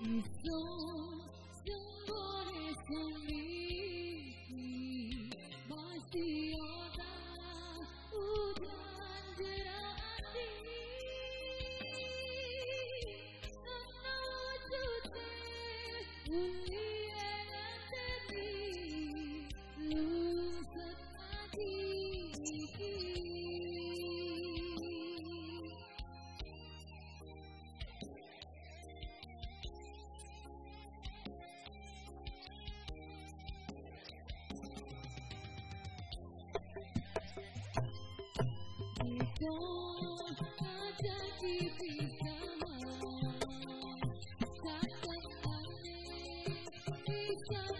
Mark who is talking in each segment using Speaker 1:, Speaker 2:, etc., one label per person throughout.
Speaker 1: Isun sembore sendiri Kita ada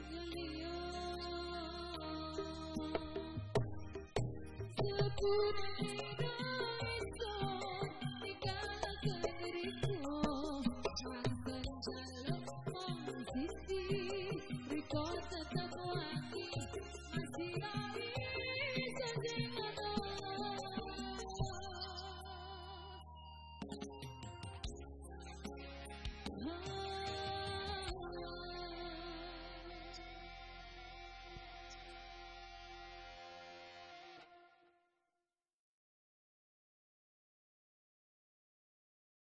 Speaker 1: Thank you.